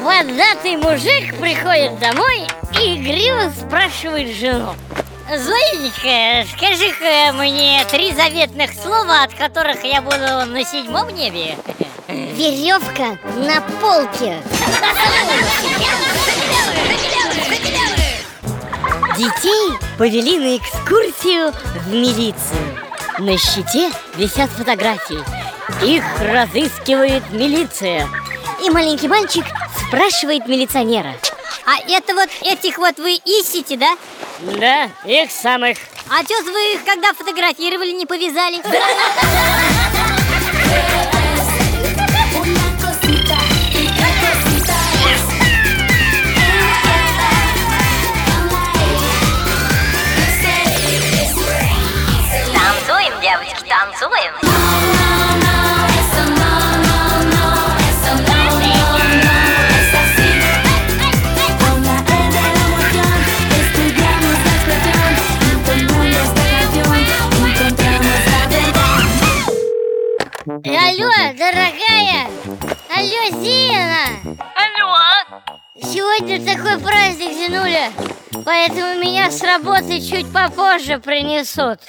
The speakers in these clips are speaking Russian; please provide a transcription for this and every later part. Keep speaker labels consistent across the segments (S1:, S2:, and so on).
S1: Бедный мужик приходит домой и игриво спрашивает жену. Зоенька, скажи-ка мне три заветных слова, от которых я буду на седьмом небе?
S2: Веревка на полке.
S1: Детей повели на экскурсию в милицию. На щите висят фотографии. Их разыскивает милиция. И маленький мальчик спрашивает милиционера
S3: А это вот этих вот вы ищете, да?
S1: Да, их самых
S3: А чё вы их, когда фотографировали, не повязали?
S2: Алло, дорогая! Алло, Зина!
S4: Алло.
S2: Сегодня такой праздник, Зинуля Поэтому меня с работы чуть попозже принесут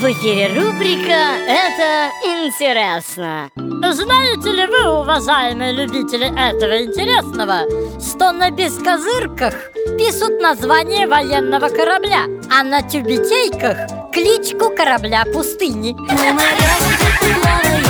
S1: В эфире рубрика «Это интересно»
S5: Знаете ли вы, уважаемые любители этого интересного, что на бескозырках пишут название военного корабля, а на тюбетейках кличку корабля пустыни?
S1: Слышь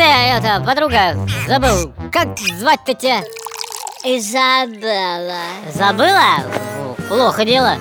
S1: ты, это, подруга, забыл, как звать-то тебя?
S2: Изабелла
S1: Забыла? Фу, Плохо дело!